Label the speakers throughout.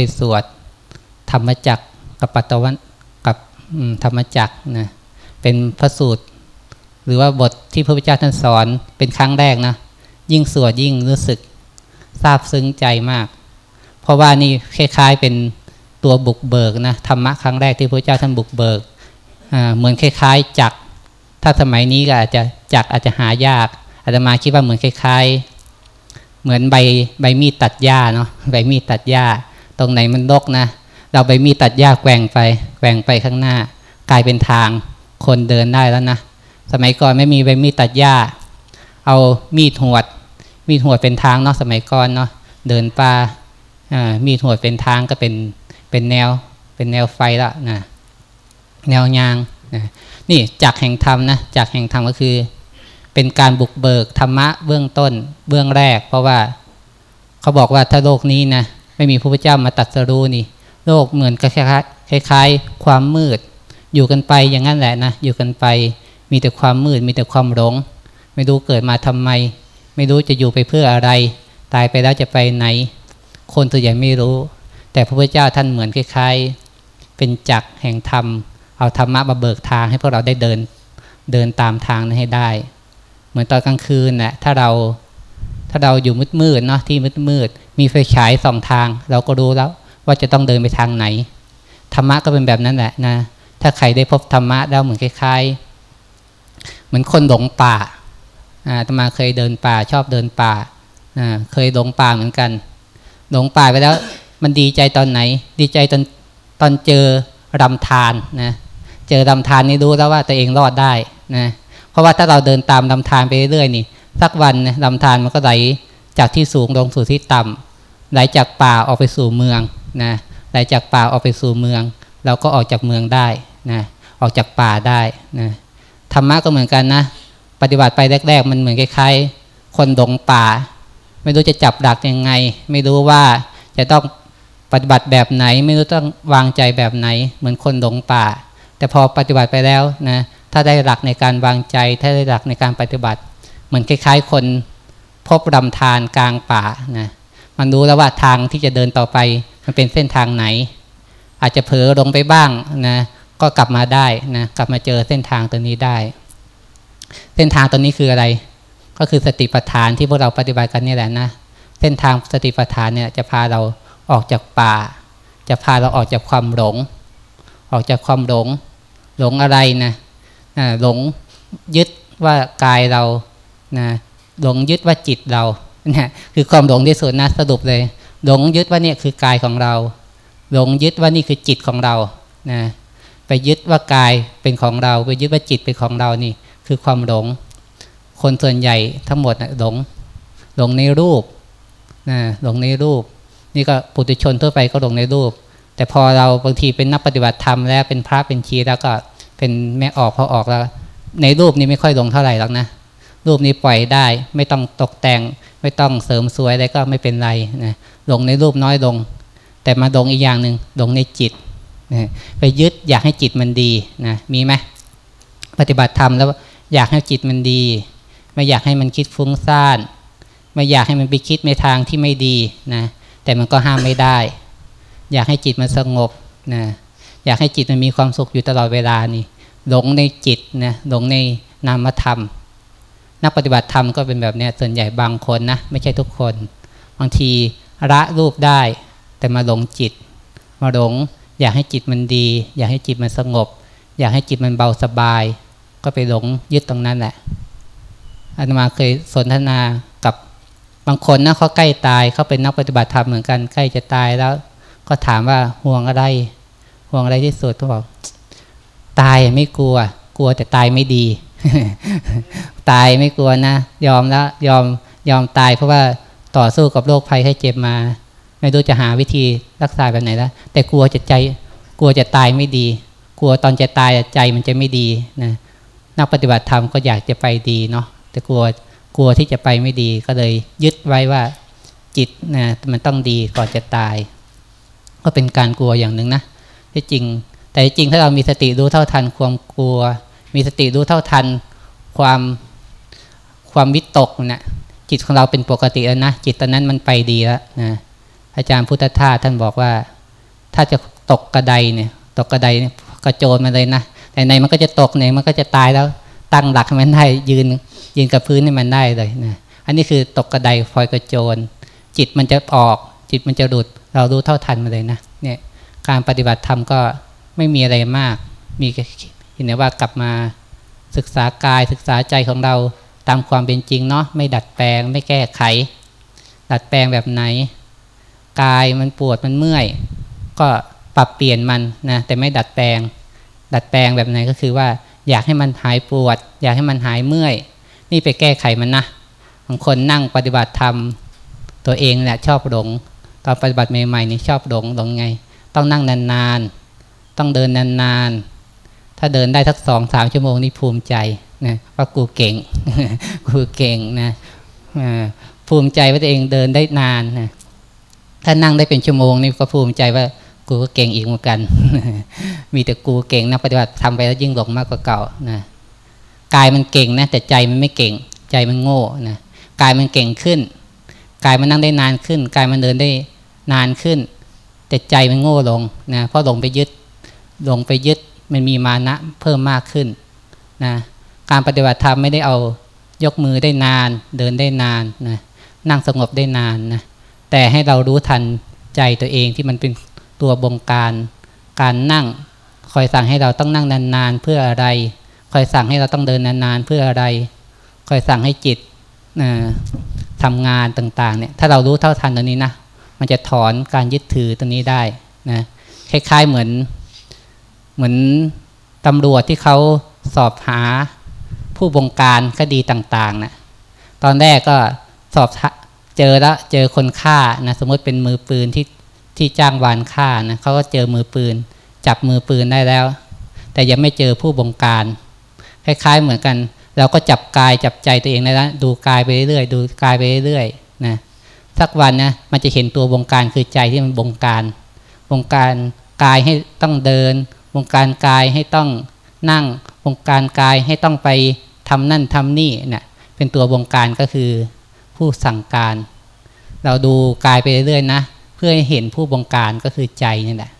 Speaker 1: ไปสวดธรรมจักกับปัตตวันกับธรรมจักนะเป็นพระสูตร หรือว่าบทที่พระพุทธเจ้าท่านสอนเป็นครั้งแรกนะยิ่งสวดยิ่งรู้สึกซาบซึ้งใจมาก เพราะว่านี่คล้ายๆเป็นตัวบุกเบิกนะธรรมะครั้งแรกที่พระเจ้าท่านบุกเบิกเหมือนคล้ายๆจักถ้าสมัยนี้ก็อาจจะจักอาจจะหายากอาจจะมาคิดว่าเหมือนคล้ายๆ เหมือนใบใบมีดตัดหญ้าเนาะใบมีดตัดหญ้า ตรงไหนมันรกนะ เราใบมีดตัดหญ้าแกว่งไปแกว่งไปข้างหน้า กลายเป็นทางคนเดินได้แล้วนะ สมัยก่อนไม่มีใบมีดตัดหญ้า เอามีดหวด มีดหวดเป็นทางเนาะสมัยก่อนเนาะเดินป่ามีดหวดเป็นทางก็เป็นเป็นแนวเป็นแนวไฟละนะแนวยางนะนี่จากแห่งธรรมนะจากแห่งธรรมก็คือ เป็นการบุกเบิกธรรมะเบื้องต้นเบื้องแรก เพราะว่าเขาบอกว่าถ้าโลกนี้นะ ไม่มีพระพุทธเจ้ามาตัดสรู้นี่ โลกเหมือนกับคล้ายๆความมืด อยู่กันไปอย่างนั้นแหละนะอยู่กันไป มีแต่ความมืด มีแต่ความหลง ไม่รู้เกิดมาทำไม ไม่รู้จะอยู่ไปเพื่ออะไร ตายไปแล้วจะไปไหน คนตัวใหญ่ไม่รู้ แต่พระพุทธเจ้าท่านเหมือนคล้ายๆ เป็นจักรแห่งธรรม เอาธรรมะมาเบิกทางให้พวกเราได้เดินเดินตามทางนั้นให้ได้ เหมือนตอนกลางคืนนะ่ะถ้าเราถ้าเราอยู่มืดมืดเนาะที่มืด มีไฟฉายสองทาง เราก็รู้แล้วว่าจะต้องเดินไปทางไหน ธรรมะก็เป็นแบบนั้นแหละนะ ถ้าใครได้พบธรรมะแล้วเหมือนคล้ายๆ เหมือนคนหลงป่าอ่าตมาเคยเดินป่าชอบเดินป่าอ่า เคยหลงป่าเหมือนกัน หลงป่าไปแล้วมันดีใจตอนไหน ดีใจตอนตอนเจอรำทานนะ เจอรำทานนี่รู้แล้วว่าตัวเองรอดได้นะ เพราะว่าถ้าเราเดินตามรำทานไปเรื่อยๆนี่ สักวันลำธารมันก็ไหลจากที่สูงลงสู่ที่ต่ำ ไหลจากป่าออกไปสู่เมืองนะไหลจากป่าออกไปสู่เมือง เราก็ออกจากเมืองได้นะออกจากป่าได้นะธรรมะก็เหมือนกันนะปฏิบัติไปแรก ๆ มันเหมือนคล้ายๆคนดงป่า ไม่รู้จะจับดักยังไง ไม่รู้ว่าจะต้องปฏิบัติแบบไหน ไม่รู้ต้องวางใจแบบไหน เหมือนคนดงป่า แต่พอปฏิบัติไปแล้วนะถ้าได้หลักในการวางใจ ถ้าได้หลักในการปฏิบัติ เหมือนคล้าย ๆ คนพบลำธารกลางป่านะ มันรู้แล้วว่าทางที่จะเดินต่อไป มันเป็นเส้นทางไหน อาจจะเผลอลงไปบ้างนะ ก็กลับมาได้นะ กลับมาเจอเส้นทางตัวนี้ได้ เส้นทางตัวนี้คืออะไร ก็คือสติปัฏฐานที่พวกเราปฏิบัติกันนี่แหละนะ เส้นทางสติปัฏฐานเนี่ยจะพาเราออกจากป่า จะพาเราออกจากความหลง ออกจากความหลง หลงอะไรนะหลงยึดว่ากายเรานะหลงยึดว่าจิตเรา เนี่ยคือความหลงที่สุดนะสรุปเลย หลงยึดว่าเนี่ยคือกายของเรา หลงยึดว่านี่คือจิตของเรานะไปยึดว่ากายเป็นของเรา ไปยึดว่าจิตเป็นของเรานี่ คือความหลง คนส่วนใหญ่ทั้งหมดนะหลงหลงในรูปนะหลงในรูป นี่ก็ปุถุชนทั่วไปก็หลงในรูป แต่พอเราบางทีเป็นนักปฏิบัติธรรมแล้วเป็นพระเป็นชีแล้วก็เป็นแม่ออกพอออกแล้ว ในรูปนี้ไม่ค่อยหลงเท่าไหร่หรอกนะรูปนี้ปล่อยได้ ไม่ต้องตกแต่ง ไม่ต้องเสริมสวยอะไรก็ไม่เป็นไรนะลงในรูปน้อยลง แต่มาลงอีกอย่างหนึ่งลงในจิตนะไปยึดอยากให้จิตมันดีนะมีไหมปฏิบัติธรรมแล้วอยากให้จิตมันดี ไม่อยากให้มันคิดฟุ้งซ่านไม่อยากให้มันไปคิดในทางที่ไม่ดีนะแต่มันก็ห้ามไม่ได้ อยากให้จิตมันสงบนะอยากให้จิตมันมีความสุขอยู่ตลอดเวลานี่หลงในจิตนะหลงในนามธรรม นักปฏิบัติธรรมก็เป็นแบบนี้ส่วนใหญ่บางคนนะไม่ใช่ทุกคน บางทีละรูปได้ แต่มาหลงจิต มาหลง อยากให้จิตมันดี อยากให้จิตมันสงบ อยากให้จิตมันเบาสบาย ก็ไปหลงยึดตรงนั้นแหละอาตมาเคยสนทนากับบางคนนะเขาใกล้ตายเขาเป็นนักปฏิบัติธรรมเหมือนกันใกล้จะตายแล้ว ก็ถามว่าห่วงอะไร ห่วงอะไรที่สุดเขาบอกตายไม่กลัว กลัวแต่ตายไม่ดี ตายไม่กลัวนะ ยอมแล้วยอมยอมตายเพราะว่าต่อสู้กับโรคภัยไข้เจ็บมา ไม่รู้จะหาวิธีรักษาแบบไหนแล้วแต่กลัวจะใจ กลัวจะตายไม่ดี กลัวตอนจะตายใจมันจะไม่ดีนะนักปฏิบัติธรรมก็อยากจะไปดีเนาะแต่กลัวกลัวที่จะไปไม่ดีก็เลยยึดไว้ว่าจิตนะมันต้องดีก่อนจะตาย ก็เป็นการกลัวอย่างหนึ่งนะที่จริง แต่จริงถ้าเรามีสติรู้เท่าทันความกลัว มีสติรู้เท่าทันความความวิตกนะจิตของเราเป็นปกติแล้วนะจิตตอนนั้นมันไปดีแล้วนะอาจารย์พุทธทาสท่านบอกว่า ถ้าจะตกกระไดเนี่ยตกกระไดกระโจนมาเลยนะแต่ในมันก็จะตกเนี่ยมันก็จะตายแล้วตั้งหลักมันได้ยืนยืนกับพื้นให้มันได้เลยนะอันนี้คือตกกระไดฟอยกระโจน จิตมันจะออก จิตมันจะหลุดเรารู้เท่าทันมาเลยนะเนี่ยการปฏิบัติธรรมก็ไม่มีอะไรมาก มี เห็นว่ากลับมาศึกษากายศึกษาใจของเราตามความเป็นจริงเนาะไม่ดัดแปลงไม่แก้ไข ดัดแปลงแบบไหน กายมันปวดมันเมื่อย ก็ปรับเปลี่ยนมันนะแต่ไม่ดัดแปลง ดัดแปลงแบบไหนก็คือว่าอยากให้มันหายปวด อยากให้มันหายเมื่อย นี่ไปแก้ไขมันนะบางคนนั่งปฏิบัติธรรมตัวเองแหละชอบหลงตอนปฏิบัติใหม่ๆนี่ชอบหลงหลงไง ต้องนั่งนานๆ ต้องเดินนานๆ ถ้าเดินได้ทักสองสามชั่วโมงนี่ภูมิใจนะว่ากูเก่ง กูเก่งนะภูมิใจว่าตัวเองเดินได้นานนะถ้านั่งได้เป็นชั่วโมงนี่ก็ภูมิใจว่ากูก็เก่งอีกเหมือนกัน มีแต่กูเก่งนะปฏิบัติทำไปแล้วยิ่งหลงมากกว่าเก่านะกายมันเก่งนะแต่ใจมันไม่เก่ง ใจมันโง่นะกายมันเก่งขึ้นกายมันนั่งได้นานขึ้นกายมันเดินได้นานขึ้น แต่ใจมันโง่ลงนะเพราะหลงไปยึดหลงไปยึด มันมีมานะเพิ่มมากขึ้นนะการปฏิบัติธรรมไม่ได้เอายกมือได้นาน เดินได้นานนะนั่งสงบได้นานนะแต่ให้เรารู้ทันใจตัวเองที่มันเป็นตัวบงการการนั่งคอยสั่งให้เราต้องนั่งนานๆเพื่ออะไร คอยสั่งให้เราต้องเดินนานๆเพื่ออะไร คอยสั่งให้จิตนะทำงานต่างๆเนี่ยถ้าเรารู้เท่าทันตรงนี้นะมันจะถอนการยึดถือตรงนี้ได้นะคล้ายๆเหมือน เหมือนตำรวจที่เขาสอบหาผู้บงการคดีต่างๆนะตอนแรกก็สอบเจอแล้วเจอคนฆ่านะสมมติเป็นมือปืนที่ที่จ้างวานฆ่านะเขาก็เจอมือปืน จับมือปืนได้แล้ว แต่ยังไม่เจอผู้บงการ คล้ายๆเหมือนกัน เราก็จับกายจับใจตัวเองได้แล้วดูกายไปเรื่อยๆดูกายไปเรื่อยๆนะสักวันนะมันจะเห็นตัวบงการคือใจที่มันบงการ บงการกายให้ต้องเดิน บงการกายให้ต้องนั่งบงการกายให้ต้องไปทำนั่นทำนี่เนะี่ยเป็นตัวบงการก็คือผู้สั่งการ เราดูกายไปเรื่อยๆนะ เพื่อให้เห็นผู้บงการก็คือใจนี่แหละ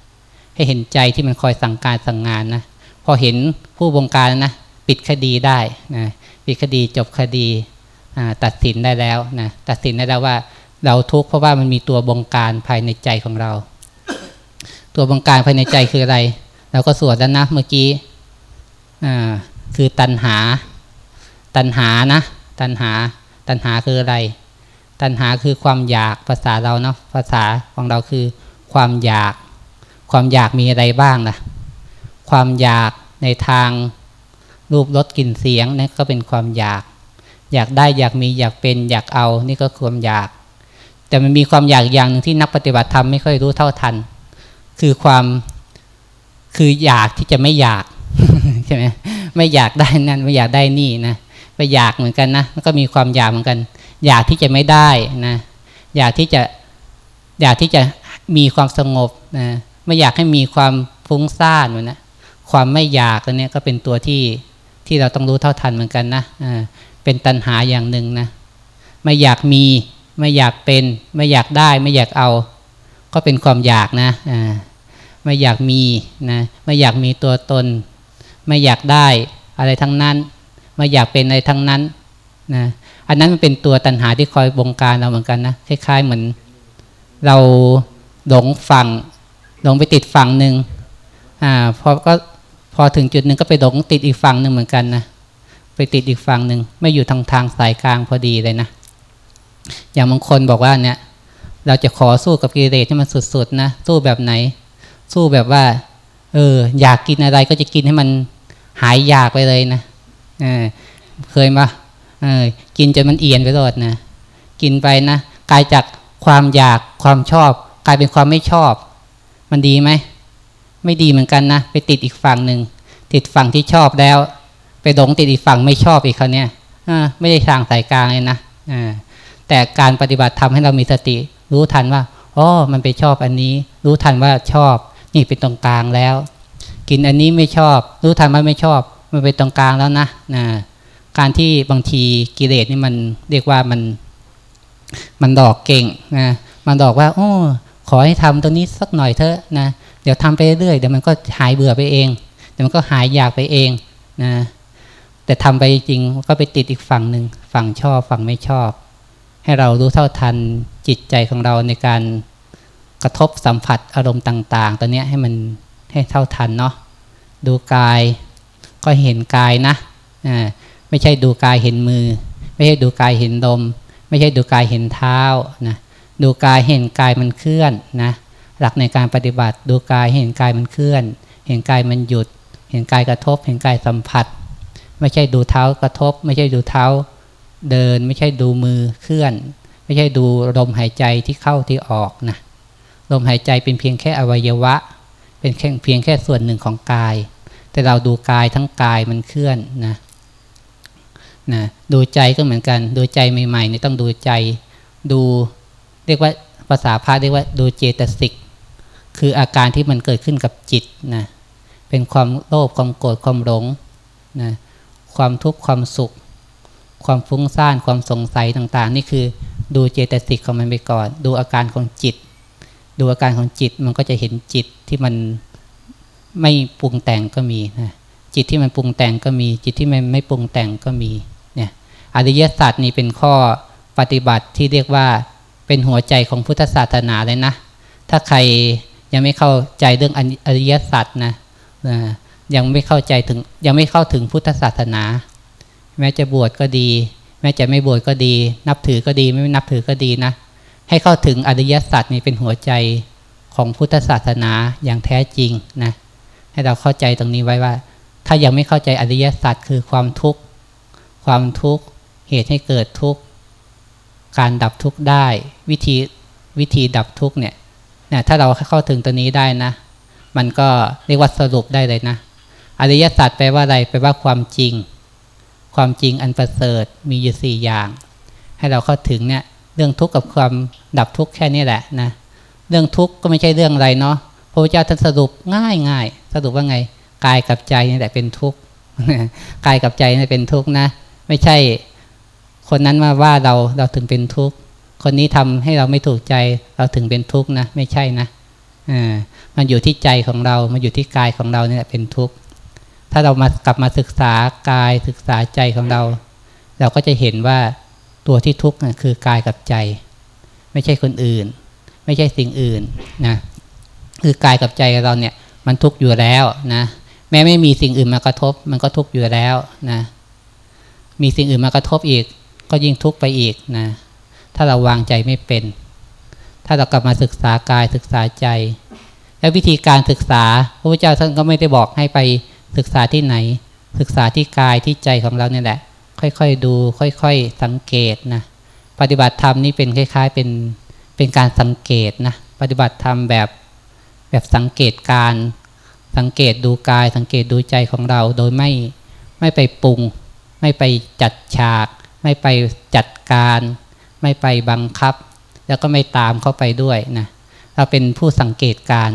Speaker 1: ให้เห็นใจที่มันคอยสั่งการสั่งงานนะพอเห็นผู้บงการนะปิดคดีได้นะปิดคดีจบคดีตัดสินได้แล้วนะตัดสินได้แล้วว่าเราทุกข์เพราะว่ามันมีตัวบงการภายในใจของเรา ตัวบงการภายในใจคืออะไร เราก็สวดแล้วนะเมื่อกี้คือตัณหา ตัณหานะ ตัณหา ตัณหาคืออะไร ตัณหาคือความอยากภาษาเราเนาะภาษาของเราคือ ความอยาก ความอยากมีอะไรบ้างล่ะ ความอยากในทางรูปรสกลิ่นเสียงนี่ก็เป็นความอยาก อยากได้อยากมีอยากเป็นอยากเอานี่ก็ความอยาก แต่มันมีความอยากอย่างหนึ่งที่นักปฏิบัติธรรมไม่ค่อยรู้เท่าทัน คือความ คืออยากที่จะไม่อยากใช่ไหมไม่อยากได้นั่นไม่อยากได้นี่นะไปอยากเหมือนกันนะมันก็มีความอยากเหมือนกัน อยากที่จะไม่ได้นะอยากที่จะอยากที่จะมีความสงบนะไม่อยากให้มีความฟุ้งซ่านเหมือนนะความไม่อยากตัวนี้ก็เป็นตัวที่ที่เราต้องรู้เท่าทันเหมือนกันนะอ่าเป็นตัณหาอย่างหนึ่งนะไม่อยากมีไม่อยากเป็น ไม่อยากได้ ไม่อยากเอา ก็เป็นความอยากนะอ่า ไม่อยากมีนะไม่อยากมีตัวตน ไม่อยากได้อะไรทั้งนั้น ไม่อยากเป็นอะไรทั้งนั้นนะอันนั้นมันเป็นตัวตัณหาที่คอยบงการเราเหมือนกันนะคล้ายๆเหมือน เราหลงฝั่งหลงไปติดฝั่งหนึ่งอ่าพอก็พอถึงจุดหนึ่งก็ไปหลงติดอีกฝั่งหนึ่งเหมือนกันนะไปติดอีกฝั่งหนึ่งไม่อยู่ทางทางสายกลางพอดีเลยนะอย่างบางคนบอกว่าเนี่ย เราจะขอสู้กับกิเลสให้มันสุดๆนะสู้แบบไหน สู้แบบว่า เออ อยากกินอะไรก็จะกินให้มันหายอยากไปเลยนะเคยมากินจนมันเอียนไปหมดนะ กินไปนะกลายจากความอยากความชอบ กลายเป็นความไม่ชอบ มันดีไหมไม่ดีเหมือนกันนะไปติดอีกฝั่งหนึ่งติดฝั่งที่ชอบแล้ว ไปดงติดอีกฝั่งไม่ชอบอีกเขาเนี่ยไม่ได้ทางสายกลางเลยนะแต่การปฏิบัติทำให้เรามีสติ รู้ทันว่าอ๋อมันไปชอบอันนี้ รู้ทันว่าชอบ นี่เป็นตรงกลางแล้ว กินอันนี้ไม่ชอบ รู้ทันว่าไม่ชอบมันเป็นตรงกลางแล้วนะนะการที่บางทีกิเลสนี่มันเรียกว่ามันมันดอกเก่งนะมันดอกว่า โอ้ ขอให้ทำตรงนี้สักหน่อยเถอะนะ เดี๋ยวทำไปเรื่อยเดี๋ยวมันก็หายเบื่อไปเอง เดี๋ยวมันก็หายอยากไปเองนะแต่ทำไปจริงก็ไปติดอีกฝั่งหนึ่งฝั่งชอบฝั่งไม่ชอบ ให้เรารู้เท่าทันจิตใจของเราในการ กระทบสัมผัสอารมณ์ต่างๆ ตัวนี้ให้มันให้เท่าทันเนาะดูกายก็เห็นกายนะอ่าไม่ใช่ดูกายเห็นมือ ไม่ใช่ดูกายเห็นลมไม่ใช่ดูกายเห็นเท้านะดูกายเห็นกายมันเคลื่อนนะหลักในการปฏิบัติดูกายเห็นกายมันเคลื่อน เห็นกายมันหยุด เห็นกายกระทบ เห็นกายสัมผัส ไม่ใช่ดูเท้ากระทบ ไม่ใช่ดูเท้าเดิน ไม่ใช่ดูมือเคลื่อน ไม่ใช่ดูลมหายใจที่เข้าที่ออกนะ ลมหายใจเป็นเพียงแค่อวัยวะ เป็นแค่เพียงแค่ส่วนหนึ่งของกาย แต่เราดูกายทั้งกายมันเคลื่อนนะนะดูใจก็เหมือนกัน ดูใจใหม่ๆนี่ต้องดูใจ ดูเรียกว่าภาษาพาเรียกว่าดูเจตสิก คืออาการที่มันเกิดขึ้นกับจิตนะเป็นความโลภความโกรธความหลงนะความทุกข์ความสุข ความฟุ้งซ่านความสงสัยต่างๆ นี่คือดูเจตสิกของมันไปก่อน ดูอาการของจิต ดูอาการของจิตมันก็จะเห็นจิตที่มันไม่ปรุงแต่งก็มีนะจิตที่มันปรุงแต่งก็มี จิตที่มันไม่ปรุงแต่งก็มีเนี่ยอริยสัจนี่เป็นข้อปฏิบัติที่เรียกว่าเป็นหัวใจของพุทธศาสนาเลยนะ ถ้าใครยังไม่เข้าใจเรื่องอริยสัจนะยังไม่เข้าใจถึงยังไม่เข้าถึงพุทธศาสนา แม้จะบวชก็ดี แม้จะไม่บวชก็ดี นับถือก็ดี ไม่นับถือก็ดีนะ ให้เข้าถึงอริยสัจนี่เป็นหัวใจของพุทธศาสนาอย่างแท้จริงนะให้เราเข้าใจตรงนี้ไว้ว่า ถ้ายังไม่เข้าใจอริยสัจคือความทุกข์ ความทุกข์ เหตุให้เกิดทุกข์ การดับทุกข์ได้ วิธีวิธีดับทุกข์เนี่ยนี่ยถ้าเราเข้าถึงตัวนี้ได้นะ มันก็เรียกว่าสรุปได้เลยนะ อริยสัจแปลว่าอะไรแปลว่าความจริง ความจริงอันประเสริฐมีอยู่สี่อย่าง ให้เราเข้าถึงเนี่ย เรื่องทุกข์กับความดับทุกข์แค่นี้แหละนะเรื่องทุกข์ก็ไม่ใช่เรื่องอะไรเนาะพระพุทธเจ้าท่านสรุปง่ายง่ายสรุปว่าไงกายกับใจนี่แหละเป็นทุกข์กายกับใจนี่เป็นทุกข์นะ ไม่ใช่คนนั้นมาว่าเราเราถึงเป็นทุกข์คนนี้ทำให้เราไม่ถูกใจเราถึงเป็นทุกข์นะ ไม่ใช่นะอ่ามันอยู่ที่ใจของเรา มันอยู่ที่กายของเรานี่ยเป็นทุกข์ถ้าเรามากลับมาศึกษากายศึกษาใจของเรา เราก็จะเห็นว่า ตัวที่ทุกข์คือกายกับใจ ไม่ใช่คนอื่น ไม่ใช่สิ่งอื่นนะคือกายกับใจเราเนี่ย มันทุกข์อยู่แล้วนะแม้ไม่มีสิ่งอื่นมากระทบ มันก็ทุกข์อยู่แล้วนะมีสิ่งอื่นมากระทบอีก ก็ยิ่งทุกข์ไปอีกนะถ้าเราวางใจไม่เป็น ถ้าเรากลับมาศึกษากายศึกษาใจ แล้ววิธีการศึกษาพระพุทธเจ้าท่านก็ไม่ได้บอกให้ไปศึกษาที่ไหน ศึกษาที่กายที่ใจของเราเนี่ยแหละ ค่อยๆดู ค่อยๆสังเกตนะปฏิบัติธรรมนี่เป็นคล้าย ๆ เป็นเป็นการสังเกตนะปฏิบัติธรรมแบบแบบสังเกตการสังเกตดูกาย สังเกตดูใจของเราโดยไม่ไม่ไปปรุง ไม่ไปจัดฉาก ไม่ไปจัดการ ไม่ไปบังคับ แล้วก็ไม่ตามเข้าไปด้วยนะเราเป็นผู้สังเกตการ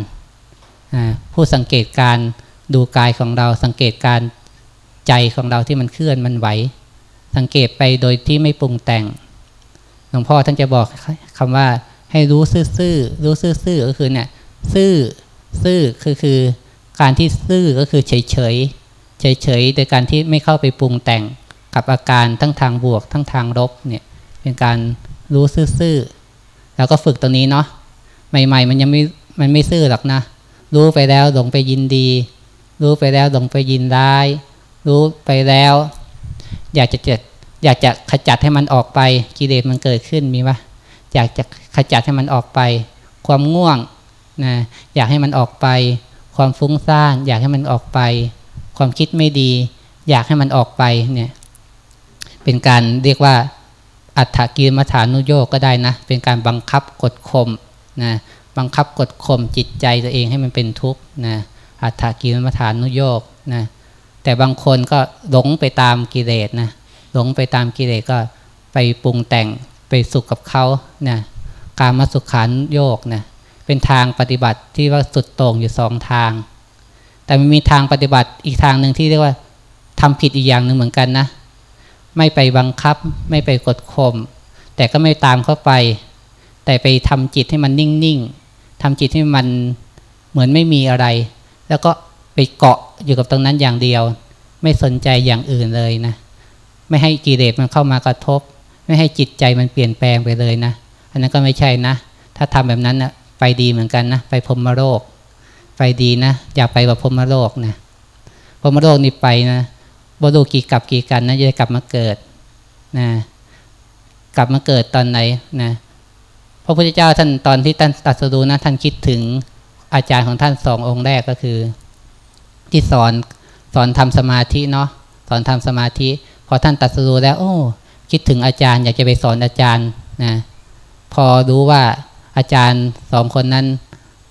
Speaker 1: ผู้สังเกตการดูกายของเราสังเกตการใจของเราที่มันเคลื่อนมันไหว สังเกตไปโดยที่ไม่ปรุงแต่ง หลวงพ่อท่านจะบอกคำว่าให้รู้ซื่อๆรู้ซื่อๆก็คือเนี่ยซื่อซื่อคือคือการที่ซื่อก็คือเฉยเฉยเฉยเฉยโดยการที่ไม่เข้าไปปรุงแต่งกับอาการทั้งทางบวก ทั้งทางลบเนี่ยเป็นการรู้ซื่อๆแล้วก็ฝึกตรงนี้เนาะใหม่ ๆ มันยังไม่มันไม่ซื่อหรอกนะ รู้ไปแล้วหลงไปยินดี รู้ไปแล้วหลงไปยินร้าย รู้ไปแล้ว อยากจะเจ็ดอยากจะขจัดให้มันออกไปกิเลสมันเกิดขึ้นมีปะอยากจะขจัดให้มันออกไป ความง่วงนะอยากให้มันออกไป ความฟุ้งซ่าน อยากให้มันออกไป ความคิดไม่ดี อยากให้มันออกไปเนี่ยเป็นการเรียกว่าอัฏฐกิมฐานุโยกก็ได้นะ เป็นการบังคับกดข่มนะบังคับกดข่มจิตใจตัวเองให้มันเป็นทุกข์นะอัฏฐกิมฐานุโยกนะ แต่บางคนก็หลงไปตามกิเลสนะหลงไปตามกิเลสก็ไปปรุงแต่งไปสุขกับเขานะการมาสุขขันโยกนะเป็นทางปฏิบัติที่ว่าสุดโต่งอยู่สองทาง แต่มันมีทางปฏิบัติอีกทางหนึ่งที่เรียกว่าทำผิดอีกอย่างหนึ่งเหมือนกันนะ ไม่ไปบังคับ ไม่ไปกดข่มแต่ก็ไม่ตามเข้าไป แต่ไปทำจิตให้มันนิ่งๆทำจิตให้มันเหมือนไม่มีอะไร แล้วก็ ไปเกาะอยู่กับตรงนั้นอย่างเดียว ไม่สนใจอย่างอื่นเลยนะไม่ให้กิเลสมันเข้ามากระทบ ไม่ให้จิตใจมันเปลี่ยนแปลงไปเลยนะอันนั้นก็ไม่ใช่นะ ถ้าทำแบบนั้นนะไปดีเหมือนกันนะไปพรมโลกไปดีนะอยากไปแบบพรมโลกนะพรมโลกนี่ไปนะบรูกี่กลับกี่กันนะจะกลับมาเกิดนะกลับมาเกิดตอนไหนนะพระพุทธเจ้าท่านตอนที่ท่านตัดสรู้นะท่านคิดถึงอาจารย์ของท่านสององค์แรกก็คือ ที่สอนสอนทำสมาธิเนาะสอนทำสมาธิ พอท่านตัดสู้แล้ว โอ้ คิดถึงอาจารย์ อยากจะไปสอนอาจารย์นะพอรู้ว่าอาจารย์สองคนนั้น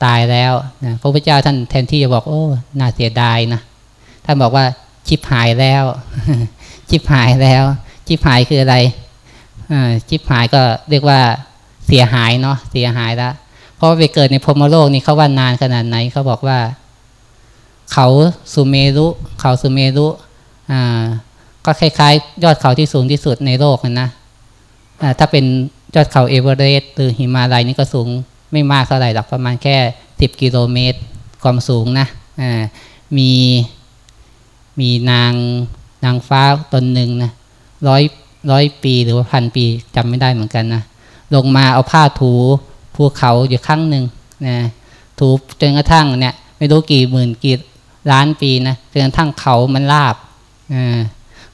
Speaker 1: ตายแล้วนะพระพุทธเจ้าท่านแทนที่จะบอกโอ้น่าเสียดายนะท่านบอกว่าชิบหายแล้ว ชิบหายแล้ว ชิบหายคืออะไรชิบหายก็เรียกว่าเสียหายเนาะเสียหายแล้วเพราะไปเกิดในพรมโลกนี่เขาว่านานขนาดไหนเขาบอกว่า เขาสุเมรุเขาสุเมรุอ่าก็คล้ายๆ ยอดเขาที่สูงที่สุดในโลกนะถ้าเป็นยอดเขาเอเวอเรสต์หรือหิมาลัยนี่ก็สูงไม่มากเท่าไหร่หรอกประมาณแค่สิบกิโลเมตรความสูงนะอ่ามีมีนางนางฟ้าตนหนึ่งนะร้อยร้อยปีหรือว่าพันปีจำไม่ได้เหมือนกันนะลงมาเอาผ้าถูภูเขาอยู่ข้างหนึ่งนะถูจนกระทั่งเนี่ยไม่รู้กี่หมื่นกี่ ล้านปีนะจนกระทั่งเขามันราบ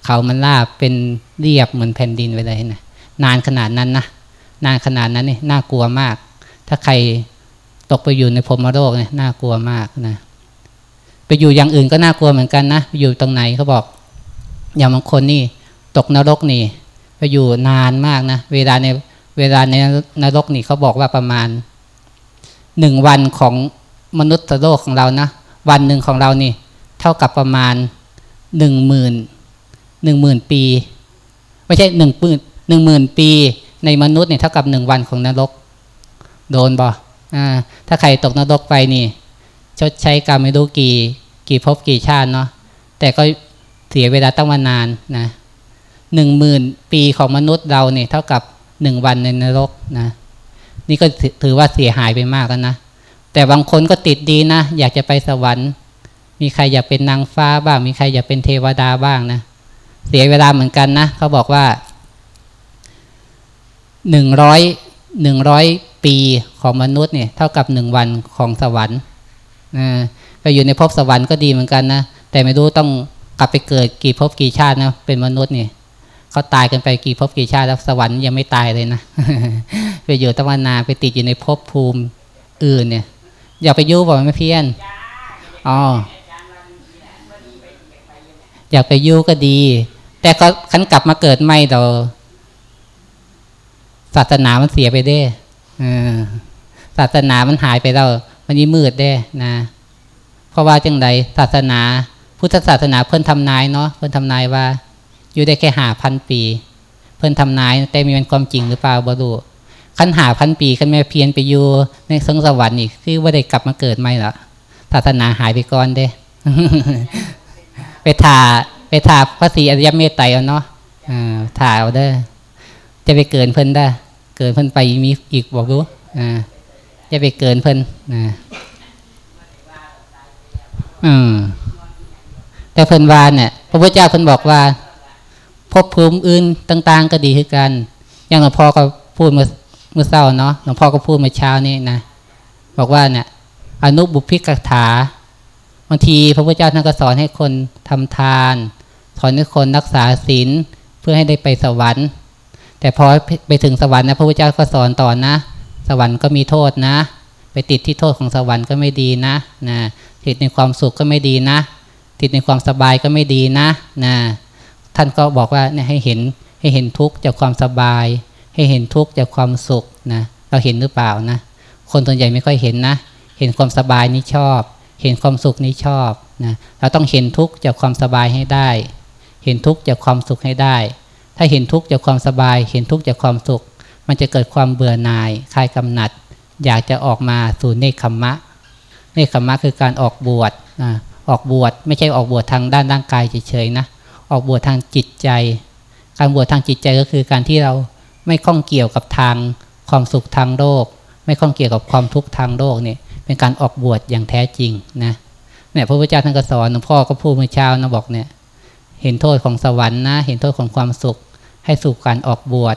Speaker 1: เขามันราบเป็นเรียบเหมือนแผ่นดินไปเลยนะนานขนาดนั้นนะนานขนาดนั้นนี่น่ากลัวมาก ถ้าใครตกไปอยู่ในพรมโลกเนี่ยน่ากลัวมากนะไปอยู่อย่างอื่นก็น่ากลัวเหมือนกันนะไปอยู่ตรงไหนเขาบอก อย่างบางคนนี่ตกนรกนี่ ไปอยู่นานมากนะเวลาในเวลาในนรกนี่เขาบอกว่าประมาณหนึ่งวันของมนุษย์โลกของเรานะ วันหนึ่งของเรานี่ เท่ากับประมาณหนึ่งหมื่นหนึ่งหมื่นปี ไม่ใช่หนึ่งปืนหนึ่งหมื่นปี ในมนุษย์เนี่ยเท่ากับหนึ่งวันของนรก โดนบ่อ่าถ้าใครตกนรกไปนี่ ชดใช้กรรมไม่รู้กี่ กี่ภพกี่ชาติเนาะแต่ก็เสียเวลาตั้งมานานนะหนึ่งหมื่นปีของมนุษย์เราเนี่ยเท่ากับหนึ่งวันในนรกนะ นี่ก็ถือว่าเสียหายไปมากแล้วนะ แต่บางคนก็ติดดีนะ อยากจะไปสวรรค์ มีใครอยากเป็นนางฟ้าบ้าง มีใครอยากเป็นเทวดาบ้างนะ เสียเวลาเหมือนกันนะ เขาบอกว่าหนึ่งร้อยหนึ่งร้อยปีของมนุษย์เนี่ย เท่ากับหนึ่งวันของสวรรค์ไปอยู่ในภพสวรรค์ก็ดีเหมือนกันนะ แต่ไม่รู้ต้องกลับไปเกิดกี่ภพกี่ชาตินะ เป็นมนุษย์เนี่ยเขาตายกันไปกี่ภพกี่ชาติแล้วสวรรค์ยังไม่ตายเลยนะ ไปอยู่ตะวันนาไปติดอยู่ในภพภูมิอื่นเนี่ย อย่าไปยุ่บอกไม่เพี้ยนอ๋ออยากไปยุ่ก็ดี แต่เขาขันกลับมาเกิดไม่เราศาสนามันเสียไปได้ศาสนามันหายไปแล้วมันนี้มืดได้นะ เพราะว่าจังไดศาสนา พุทธศาสนาเพิ่นทำนายเนาะเพิ่นทำนายว่า อยู่ได้แค่หาพันปี เพิ่นทำนาย แต่มีเป็นความจริงหรือเปล่าบ่รู้ ขั้นหาพันปีขั้นแม่เพียนไปอยู่ในสงสวรรค์อีกคือว่าได้กลับมาเกิดไหมล่ะศาสนาหายไปก่อนเด้ ไปถ่าไปถ่าพระศรีอริยเมตไตรเอาเนาะถ่าเอาเด้อจะไปเกินเพิ่นได้ เกินเพิ่นไปมีอีกบอกรู้อ่าจะไปเกินเพิ่นนะอืมแต่เพิ่นวานเนี่ยพระพุทธเจ้าเพิ่นบอกว่า พบภูมิอื่นต่าง ๆ ก็ดีคือกัน อย่างหลวงพ่อก็พูดเมื่อ มื่อเช้าเนาะหลวงพ่อก็พูดเมื่อเช้านี้นะบอกว่าเนี่ยอนุบุพิกถาบางทีพระพุทธเจ้าท่านก็สอนให้คนทำทานสอนให้คนรักษาศีลเพื่อให้ได้ไปสวรรค์ แต่พอไปถึงสวรรค์นะพระพุทธเจ้าก็สอนต่อนนะ สวรรค์ก็มีโทษนะ ไปติดที่โทษของสวรรค์ก็ไม่ดีนะนะติดในความสุขก็ไม่ดีนะ ติดในความสบายก็ไม่ดีนะนะท่านก็บอกว่าเนี่ยให้เห็นให้เห็นทุกข์จากความสบาย ให้เห็นทุกข์จากความสุขนะเราเห็นหรือเปล่านะ คนส่วนใหญ่ไม่ค่อยเห็นนะ เห็นความสบายนี้ชอบ เห็นความสุขนี้ชอบนะเราต้องเห็นทุกข์จากความสบายให้ได้ เห็นทุกข์จากความสุขให้ได้ ถ้าเห็นทุกข์จากความสบาย เห็นทุกข์จากความสุข มันจะเกิดความเบื่อหน่ายคลายกำหนัด อยากจะออกมาสู่เนคขมมะ เนคขมมะคือการออกบวชออกบวชไม่ใช่ออกบวชทางด้านร่างกายเฉยๆนะ ออกบวชทางจิตใจ การบวชทางจิตใจก็คือการที่เรา ไม่ข้องเกี่ยวกับทางความสุขทางโลก ไม่ข้องเกี่ยวกับความทุกข์ทางโลกเนี่ยเป็นการออกบวชอย่างแท้จริงนะเนี่ยพระพุทธเจ้าท่านก็สอนหลวงพ่อก็พูดเมื่อเช้านะบอกเนี่ยเห็นโทษของสวรรค์นะ เห็นโทษของความสุข ให้สู่การออกบวช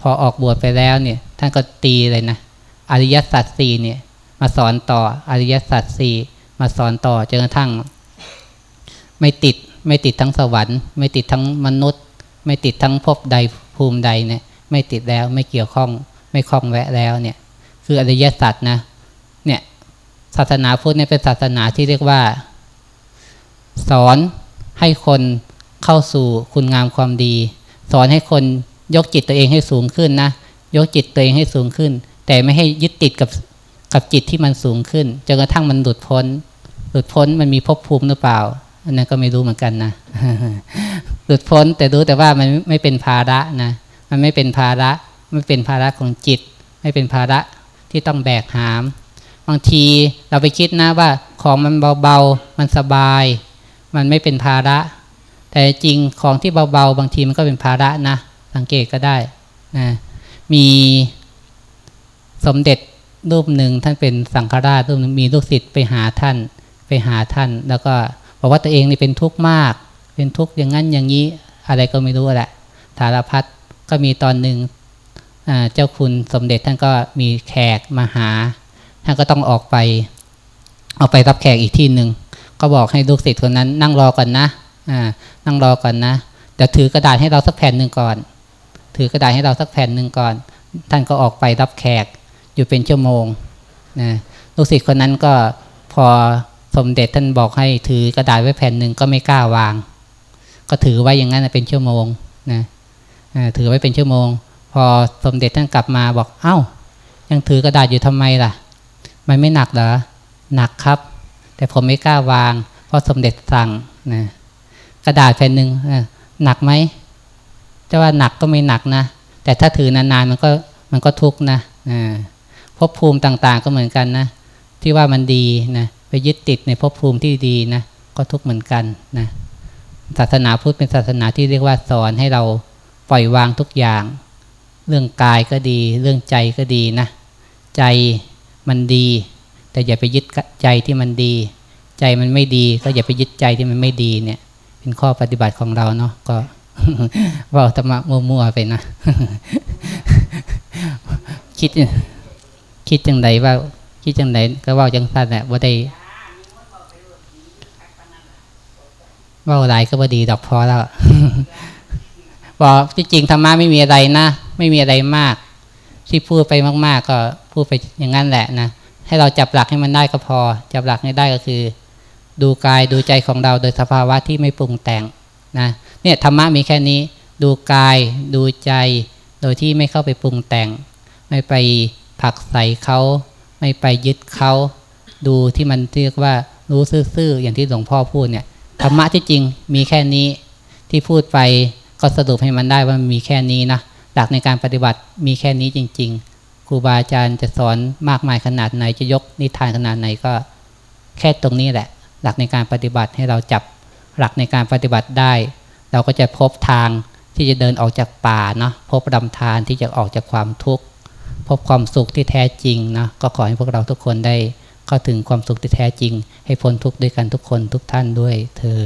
Speaker 1: พอออกบวชไปแล้วเนี่ยท่านก็ตีเลยนะอริยสัจสี่เนี่ยมาสอนต่ออริยสัจสี่มาสอนต่อจนกระทั่ง ไม่ติดไม่ติดทั้งสวรรค์ ไม่ติดทั้งมนุษย์ ไม่ติดทั้งภพใดภูมิใดเนี่ย ไม่ติดแล้วไม่เกี่ยวข้อง ไม่คล้องแวะแล้วเนี่ย คืออริยสัจนะ เนี่ยศาสนาพุทธเนี่ยเป็นศาสนาที่เรียกว่า สอนให้คนเข้าสู่คุณงามความดี สอนให้คนยกจิตตัวเองให้สูงขึ้นนะยกจิตตัวเองให้สูงขึ้น แต่ไม่ให้ยึดติดกับกับจิตที่มันสูงขึ้นจนกระทั่งมันหลุดพ้น หลุดพ้นมันมีภพภูมิหรือเปล่า อันนั้นก็ไม่รู้เหมือนกันนะ หลุดพ้นแต่รู้แต่ว่ามันไม่เป็นภาระนะ มันไม่เป็นภาระไม่เป็นภาระของจิต ไม่เป็นภาระที่ต้องแบกหาม บางทีเราไปคิดนะว่าของมันเบาๆ มันสบาย มันไม่เป็นภาระ แต่จริงของที่เบาๆ บางทีมันก็เป็นภาระนะ สังเกตก็ได้นะมีสมเด็จรูปหนึ่งท่านเป็นสังฆราชรูปนึงมีลูกศิษย์ไปหาท่าน ไปหาท่าน แล้วก็บอกว่าตัวเองนี่เป็นทุกข์มาก เป็นทุกข์อย่างนั้นอย่างนี้ อะไรก็ไม่รู้แหละสารพัด ก็มีตอนหนึ่งเจ้าคุณสมเด็จท่านก็มีแขกมาหา ท่านก็ต้องออกไป ออกไปรับแขกอีกที่หนึ่ง ก็บอกให้ลูกศิษย์คนนั้น นั่งรอก่อนนะนั่งรอก่อนนะเดี๋ยวถือกระดาษให้เราสักแผ่นหนึ่งก่อน ถือกระดาษให้เราสักแผ่นหนึ่งก่อน ท่านก็ออกไปรับแขกอยู่เป็นชั่วโมงนะลูกศิษย์คนนั้นก็พอสมเด็จท่านบอกให้ถือกระดาษไว้แผ่นหนึ่งก็ไม่กล้าวาง ก็ถือไว้อย่างนั้นเป็นชั่วโมงนะ ถือไว้เป็นชั่วโมง พอสมเด็จท่านกลับมาบอกเอา้า ยังถือกระดาษอยู่ทำไมล่ะ มันไม่หนักเหรอหนักครับ แต่ผมไม่กล้าวาง เพราะสมเด็จสั่งนะกระดาษแผ่นหนึ่งหนักไหมจะว่าหนักก็ไม่หนักนะ แต่ถ้าถือนานๆมันก็มันก็ทุกข์นะภพภูมิต่างๆก็เหมือนกันนะ ที่ว่ามันดีนะไปยึดติดในภพภูมิที่ดีนะก็ทุกข์เหมือนกันนะศาสนาพุทธเป็นศาสนาที่เรียกว่าสอนให้เรา ปล่อยวางทุกอย่าง เรื่องกายก็ดี เรื่องใจก็ดีนะ ใจมันดี แต่อย่าไปยึดใจที่มันดี ใจมันไม่ดี ก็อย่าไปยึดใจที่มันไม่ดีเนี่ย เป็นข้อปฏิบัติของเราเนาะก็ว่าธรรมะมั่วๆไปนะ คิดคิดจังไดว่า คิดจังไดก็ว่าจังสั้นแหละว่าได้ว่าอะไรก็บ่ดีดอกพอแล้ว บอกจริงๆธรรมะไม่มีอะไรนะ ไม่มีอะไรมาก ที่พูดไปมาก ๆ ก็พูดไปอย่างนั้นแหละนะให้เราจับหลักให้มันได้ก็พอ จับหลักให้ได้ก็คือ ดูกายดูใจของเราโดยสภาวะที่ไม่ปรุงแต่งนะเนี่ยธรรมะมีแค่นี้ ดูกายดูใจ โดยที่ไม่เข้าไปปรุงแต่ง ไม่ไปผักใส่เขาไม่ไปยึดเขาดูที่มันเรียกว่ารู้ซื่อๆอย่างที่หลวงพ่อพูดเนี่ยธรรมะที่จริงมีแค่นี้ที่พูดไป ก็สรุปให้มันได้ว่ามีแค่นี้นะหลักในการปฏิบัติมีแค่นี้จริง ๆ ครูบาอาจารย์จะสอนมากมายขนาดไหนจะยกนิทานขนาดไหนก็แค่ตรงนี้แหละ หลักในการปฏิบัติให้เราจับหลักในการปฏิบัติได้ เราก็จะพบทางที่จะเดินออกจากป่าเนาะพบดำทานที่จะออกจากความทุกข์พบความสุขที่แท้จริงนะก็ขอให้พวกเราทุกคนได้เข้าถึงความสุขที่แท้จริง ให้พ้นทุกข์ด้วยกันทุกคนทุกท่านด้วยเทอ